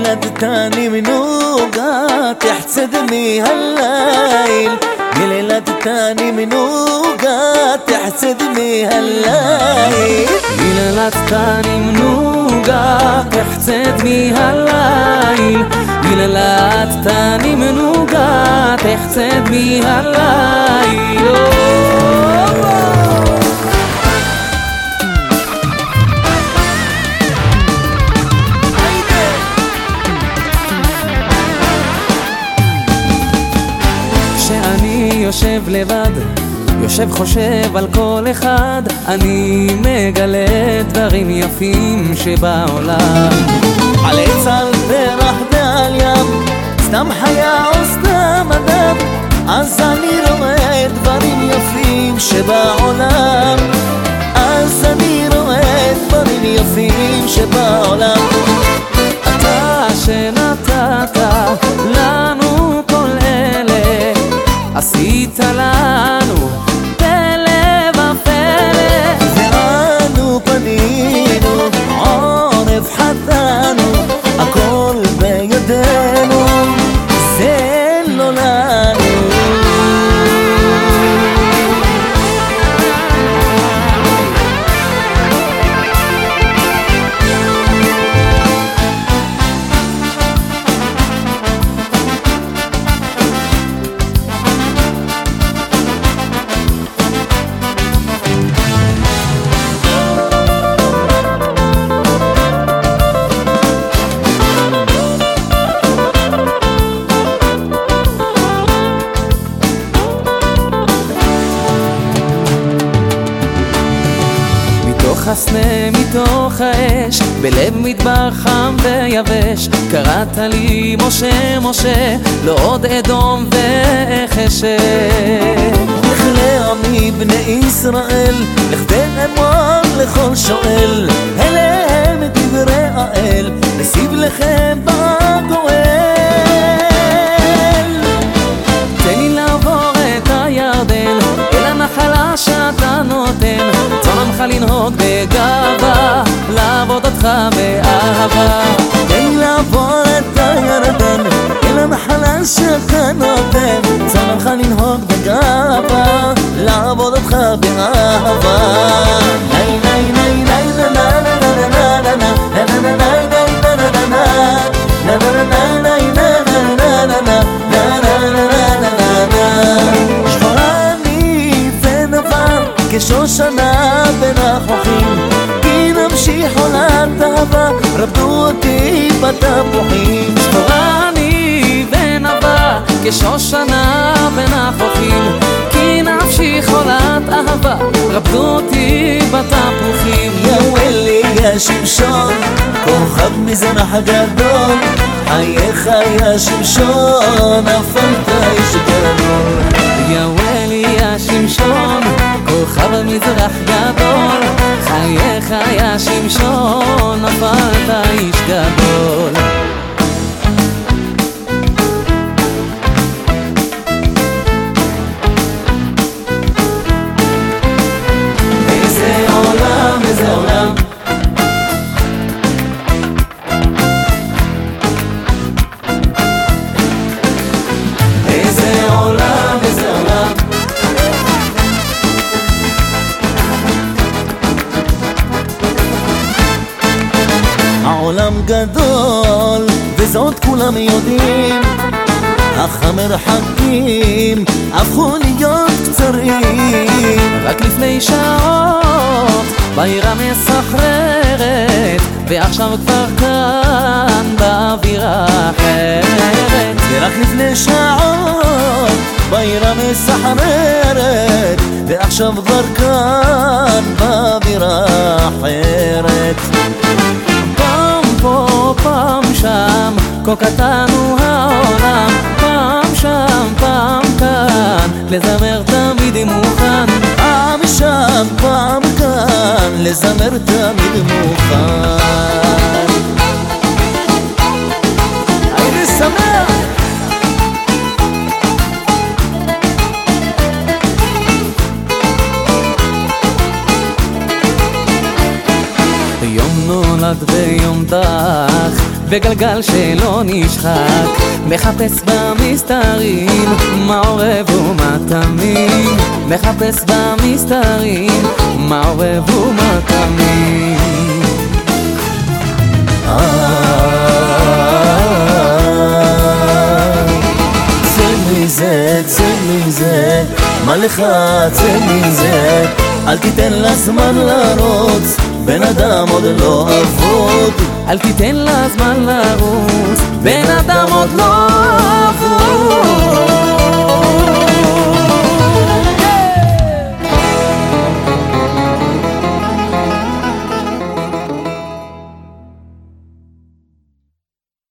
بلد تاني منوقات يحسدني هالليل. بلد تاني منوقات يحسدني هالليل. بلد تاني منوقات يحسدني هالليل. بلد تاني منوقات يحسدني هالليل. יושב לבד, יושב חושב על כל אחד, אני מגלה דברים יפים שבעולם. על עץ על פרח ועל ים, סתם חיה או סתם אדם, אז אני רואה דברים יפים שבעולם. אז אני רואה דברים יפים שבעולם. Así tal הסנה, מתוך האש, בלב מדבר חם ויבש, קראת לי משה, משה, לא עוד אדום ואחשב. לכלי עמי בני ישראל, לכדי אמור לכל שואל, אלה הם דברי האל, נסיב לכם בגואל. תן לי לעבור את הירדן, אל הנחלה שאתה נותן, עמך לנהוג בגאווה, לעבוד אותך באהבה. תן לי לעבור את הירדן, אל הנחלה שאתה נותן, עמך לנהוג בגאווה, לעבוד אותך באהבה. כשושנה בין החוכים כי נמשיך עולת אהבה רבדו אותי בתפוחים שחורה אני ונבה, כשושנה בין החופים, כי נפשי חולת אהבה, רבדו אותי בתפוחים. יא ולי יא שמשון כוכב מזרח גדול חייך יא שמשון נפלת איש גדול יא ולי יא שמשון, כוכב מזרח גדול, חייך יא שמשון, נפלת איש העולם גדול, וזאת כולם יודעים. אך המרחקים הפכו להיות קצרים. רק לפני שעות בעיר המסחררת ועכשיו כבר כאן באווירה אחרת. ורק לפני שעות בעיר המסחררת ועכשיו כבר כאן באווירה אחרת פה פעם שם כה קטן הוא העולם פעם שם פעם כאן לזמר תמיד מוכן. פעם שם פעם כאן לזמר תמיד מוכן ביום נולד ויום דח וגלגל שלא נשחק. מחפש במסתרים מה עורב ומה תמים. מחפש במסתרים מה עורב ומה תמים. צא צא מזה, מה לך צא מזה אל תיתן לה זמן לרוץ, בן אדם עוד לא אבוד. אל תיתן לה זמן לרוץ, בן אדם עוד לא אבוד